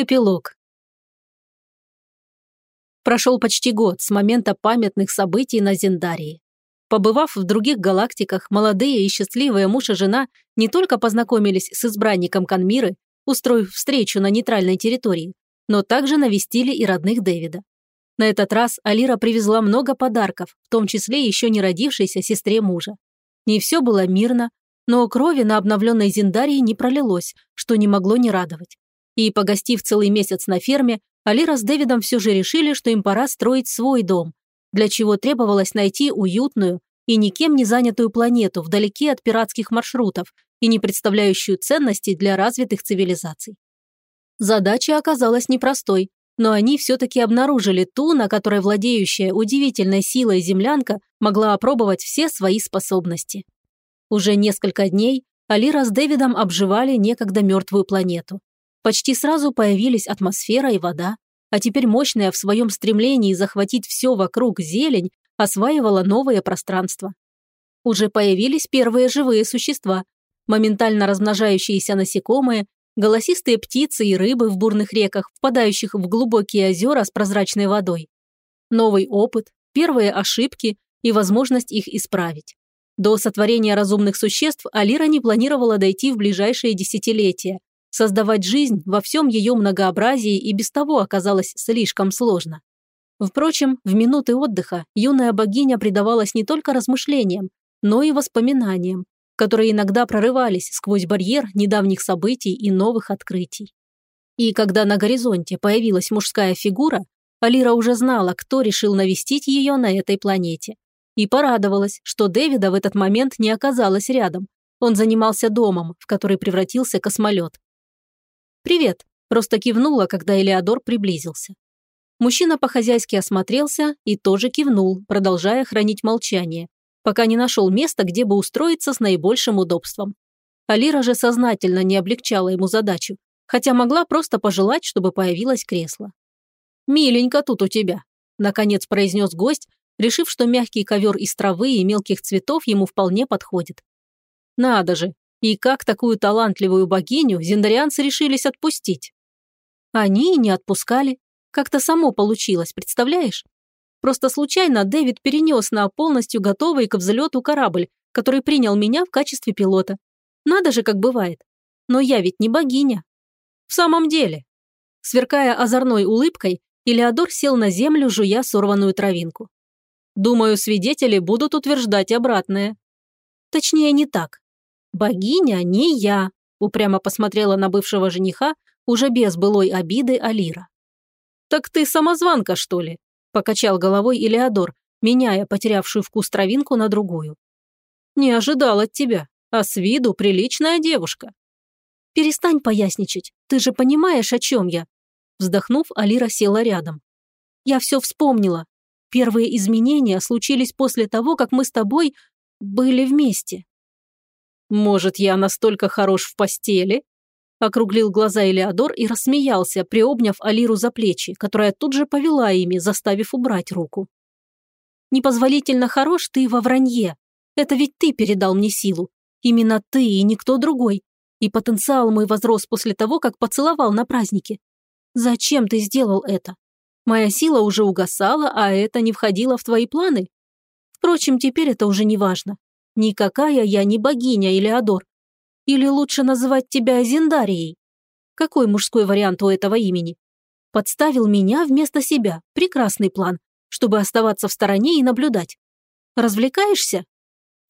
Эпилог. Прошел почти год с момента памятных событий на Зендарии. Побывав в других галактиках, молодые и счастливые муж и жена не только познакомились с избранником Канмиры, устроив встречу на нейтральной территории, но также навестили и родных Дэвида. На этот раз Алира привезла много подарков, в том числе еще не родившейся сестре мужа. Не все было мирно, но крови на обновленной Зендарии не пролилось, что не могло не радовать. И, погостив целый месяц на ферме, Алира с Дэвидом все же решили, что им пора строить свой дом, для чего требовалось найти уютную и никем не занятую планету вдалеке от пиратских маршрутов и не представляющую ценностей для развитых цивилизаций. Задача оказалась непростой, но они все-таки обнаружили ту, на которой владеющая удивительной силой землянка могла опробовать все свои способности. Уже несколько дней Алира с Дэвидом обживали некогда мертвую планету. Почти сразу появились атмосфера и вода, а теперь мощная в своем стремлении захватить все вокруг зелень осваивала новое пространство. Уже появились первые живые существа, моментально размножающиеся насекомые, голосистые птицы и рыбы в бурных реках, впадающих в глубокие озера с прозрачной водой. Новый опыт, первые ошибки и возможность их исправить. До сотворения разумных существ Алира не планировала дойти в ближайшие десятилетия, Создавать жизнь во всем ее многообразии и без того оказалось слишком сложно. Впрочем, в минуты отдыха юная богиня предавалась не только размышлениям, но и воспоминаниям, которые иногда прорывались сквозь барьер недавних событий и новых открытий. И когда на горизонте появилась мужская фигура, Алира уже знала, кто решил навестить ее на этой планете. И порадовалась, что Дэвида в этот момент не оказалось рядом. Он занимался домом, в который превратился космолет. «Привет», – просто кивнула, когда Элеодор приблизился. Мужчина по-хозяйски осмотрелся и тоже кивнул, продолжая хранить молчание, пока не нашел места, где бы устроиться с наибольшим удобством. Алира же сознательно не облегчала ему задачу, хотя могла просто пожелать, чтобы появилось кресло. «Миленько тут у тебя», – наконец произнес гость, решив, что мягкий ковер из травы и мелких цветов ему вполне подходит. «Надо же, и как такую талантливую богиню зендарианцы решились отпустить? Они и не отпускали. Как-то само получилось, представляешь? Просто случайно Дэвид перенес на полностью готовый к взлету корабль, который принял меня в качестве пилота. Надо же, как бывает. Но я ведь не богиня. В самом деле. Сверкая озорной улыбкой, Илеодор сел на землю, жуя сорванную травинку. Думаю, свидетели будут утверждать обратное. Точнее, не так. «Богиня не я», – упрямо посмотрела на бывшего жениха, уже без былой обиды Алира. «Так ты самозванка, что ли?» – покачал головой Илеодор, меняя потерявшую вкус травинку на другую. «Не ожидал от тебя, а с виду приличная девушка». «Перестань поясничать, ты же понимаешь, о чем я». Вздохнув, Алира села рядом. «Я все вспомнила. Первые изменения случились после того, как мы с тобой были вместе. «Может, я настолько хорош в постели?» Округлил глаза Элеодор и рассмеялся, приобняв Алиру за плечи, которая тут же повела ими, заставив убрать руку. «Непозволительно хорош ты во вранье. Это ведь ты передал мне силу. Именно ты и никто другой. И потенциал мой возрос после того, как поцеловал на празднике. Зачем ты сделал это? Моя сила уже угасала, а это не входило в твои планы? Впрочем, теперь это уже не важно. Никакая я не богиня или Адор. Или лучше называть тебя Зендарией. Какой мужской вариант у этого имени? Подставил меня вместо себя. Прекрасный план, чтобы оставаться в стороне и наблюдать. Развлекаешься?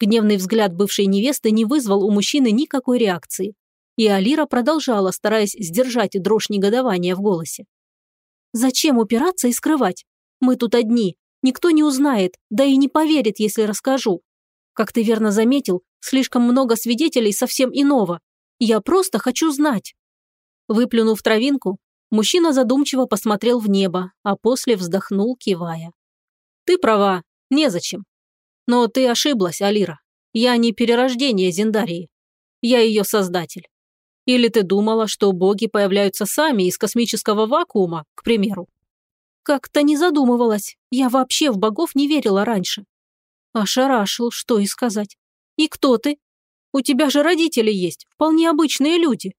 Гневный взгляд бывшей невесты не вызвал у мужчины никакой реакции. И Алира продолжала, стараясь сдержать дрожь негодования в голосе. «Зачем упираться и скрывать? Мы тут одни. Никто не узнает, да и не поверит, если расскажу. Как ты верно заметил, слишком много свидетелей совсем иного. Я просто хочу знать». Выплюнув травинку, мужчина задумчиво посмотрел в небо, а после вздохнул, кивая. «Ты права, незачем. Но ты ошиблась, Алира. Я не перерождение Зендарии. Я ее создатель. Или ты думала, что боги появляются сами из космического вакуума, к примеру? Как-то не задумывалась. Я вообще в богов не верила раньше. Ошарашил, что и сказать. И кто ты? У тебя же родители есть, вполне обычные люди.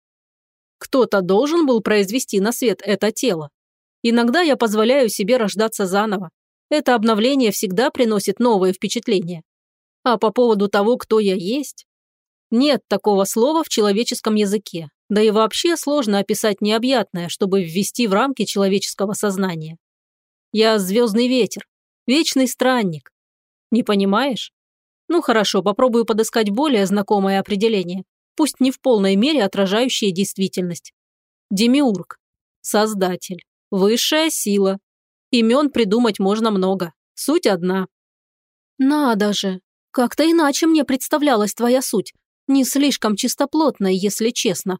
Кто-то должен был произвести на свет это тело. Иногда я позволяю себе рождаться заново. Это обновление всегда приносит новые впечатления. А по поводу того, кто я есть, нет такого слова в человеческом языке. Да и вообще сложно описать необъятное, чтобы ввести в рамки человеческого сознания. Я звездный ветер, вечный странник. Не понимаешь? Ну хорошо, попробую подыскать более знакомое определение, пусть не в полной мере отражающее действительность. Демиург. Создатель. Высшая сила. Имен придумать можно много. Суть одна. Надо же. Как-то иначе мне представлялась твоя суть. Не слишком чистоплотная, если честно.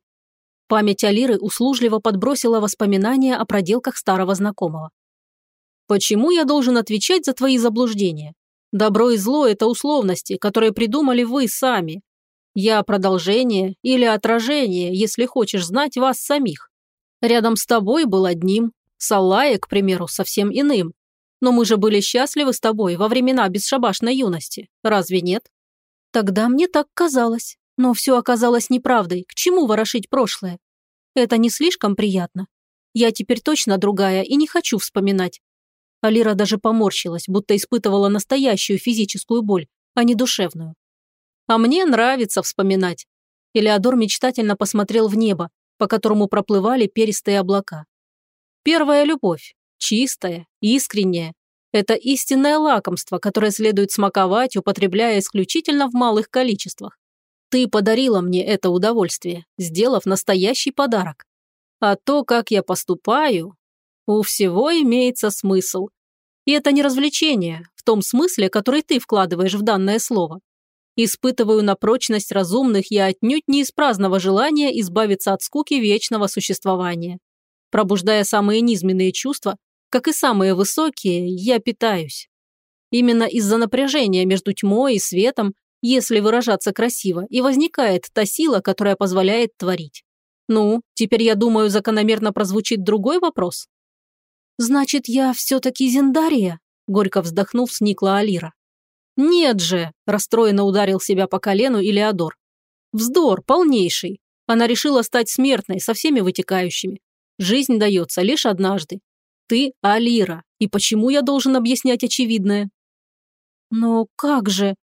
Память Алиры услужливо подбросила воспоминания о проделках старого знакомого. Почему я должен отвечать за твои заблуждения? Добро и зло – это условности, которые придумали вы сами. Я продолжение или отражение, если хочешь знать вас самих. Рядом с тобой был одним, Салая, к примеру, совсем иным. Но мы же были счастливы с тобой во времена бесшабашной юности, разве нет? Тогда мне так казалось, но все оказалось неправдой. К чему ворошить прошлое? Это не слишком приятно. Я теперь точно другая и не хочу вспоминать. Алира даже поморщилась, будто испытывала настоящую физическую боль, а не душевную. «А мне нравится вспоминать». Элеодор мечтательно посмотрел в небо, по которому проплывали перистые облака. «Первая любовь. Чистая, искренняя. Это истинное лакомство, которое следует смаковать, употребляя исключительно в малых количествах. Ты подарила мне это удовольствие, сделав настоящий подарок. А то, как я поступаю, у всего имеется смысл. И это не развлечение, в том смысле, который ты вкладываешь в данное слово. Испытываю на прочность разумных я отнюдь не из праздного желания избавиться от скуки вечного существования. Пробуждая самые низменные чувства, как и самые высокие, я питаюсь. Именно из-за напряжения между тьмой и светом, если выражаться красиво, и возникает та сила, которая позволяет творить. Ну, теперь, я думаю, закономерно прозвучит другой вопрос. «Значит, я все-таки Зендария?» – горько вздохнув, сникла Алира. «Нет же!» – расстроенно ударил себя по колену Илеодор. «Вздор, полнейший. Она решила стать смертной со всеми вытекающими. Жизнь дается лишь однажды. Ты Алира, и почему я должен объяснять очевидное?» «Но как же?»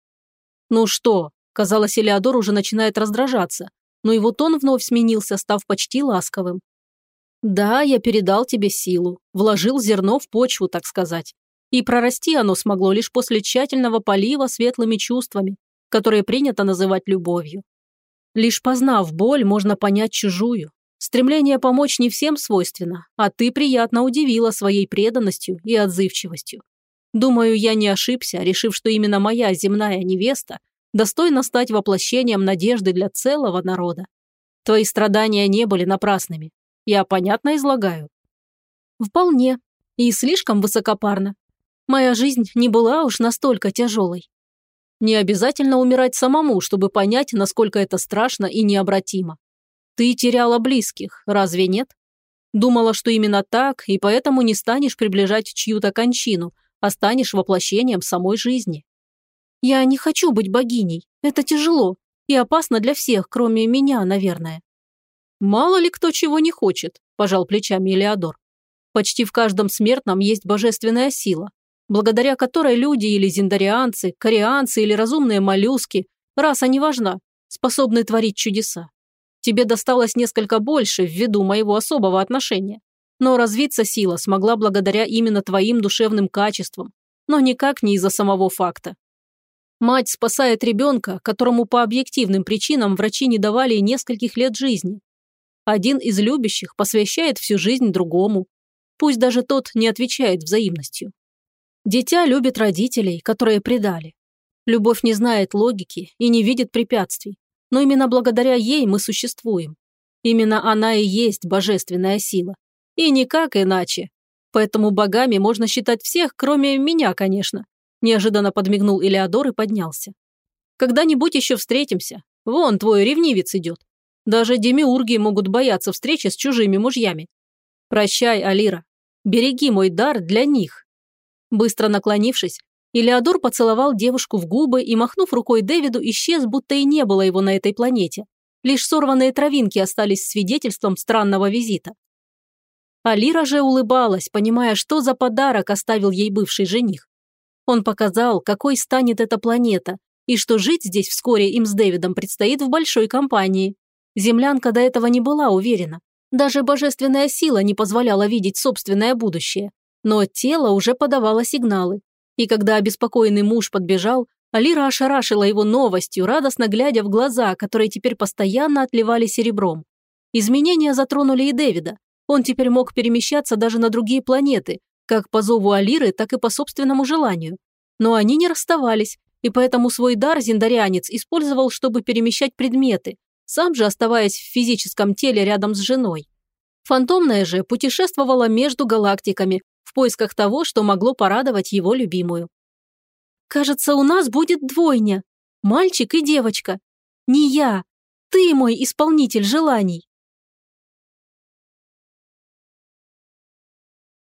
«Ну что?» – казалось, Элеодор уже начинает раздражаться, но его тон вновь сменился, став почти ласковым. Да, я передал тебе силу, вложил зерно в почву, так сказать. И прорасти оно смогло лишь после тщательного полива светлыми чувствами, которые принято называть любовью. Лишь познав боль, можно понять чужую. Стремление помочь не всем свойственно, а ты приятно удивила своей преданностью и отзывчивостью. Думаю, я не ошибся, решив, что именно моя земная невеста достойна стать воплощением надежды для целого народа. Твои страдания не были напрасными. Я понятно излагаю?» «Вполне. И слишком высокопарно. Моя жизнь не была уж настолько тяжелой. Не обязательно умирать самому, чтобы понять, насколько это страшно и необратимо. Ты теряла близких, разве нет? Думала, что именно так, и поэтому не станешь приближать чью-то кончину, а станешь воплощением самой жизни. Я не хочу быть богиней. Это тяжело и опасно для всех, кроме меня, наверное. «Мало ли кто чего не хочет», – пожал плечами Элеодор. «Почти в каждом смертном есть божественная сила, благодаря которой люди или зиндарианцы, корианцы или разумные моллюски, раса не важна, способны творить чудеса. Тебе досталось несколько больше ввиду моего особого отношения. Но развиться сила смогла благодаря именно твоим душевным качествам, но никак не из-за самого факта. Мать спасает ребенка, которому по объективным причинам врачи не давали нескольких лет жизни, один из любящих посвящает всю жизнь другому. Пусть даже тот не отвечает взаимностью. Дитя любит родителей, которые предали. Любовь не знает логики и не видит препятствий. Но именно благодаря ей мы существуем. Именно она и есть божественная сила. И никак иначе. Поэтому богами можно считать всех, кроме меня, конечно. Неожиданно подмигнул Илеодор и поднялся. Когда-нибудь еще встретимся. Вон твой ревнивец идет. Даже демиурги могут бояться встречи с чужими мужьями. Прощай, Алира. Береги мой дар для них. Быстро наклонившись, Илеодор поцеловал девушку в губы и, махнув рукой Дэвиду, исчез, будто и не было его на этой планете. Лишь сорванные травинки остались свидетельством странного визита. Алира же улыбалась, понимая, что за подарок оставил ей бывший жених. Он показал, какой станет эта планета, и что жить здесь вскоре им с Дэвидом предстоит в большой компании. Землянка до этого не была уверена. Даже божественная сила не позволяла видеть собственное будущее. Но тело уже подавало сигналы. И когда обеспокоенный муж подбежал, Алира ошарашила его новостью, радостно глядя в глаза, которые теперь постоянно отливали серебром. Изменения затронули и Дэвида. Он теперь мог перемещаться даже на другие планеты, как по зову Алиры, так и по собственному желанию. Но они не расставались, и поэтому свой дар зиндарианец использовал, чтобы перемещать предметы, сам же оставаясь в физическом теле рядом с женой. Фантомная же путешествовала между галактиками в поисках того, что могло порадовать его любимую. «Кажется, у нас будет двойня. Мальчик и девочка. Не я. Ты мой исполнитель желаний»,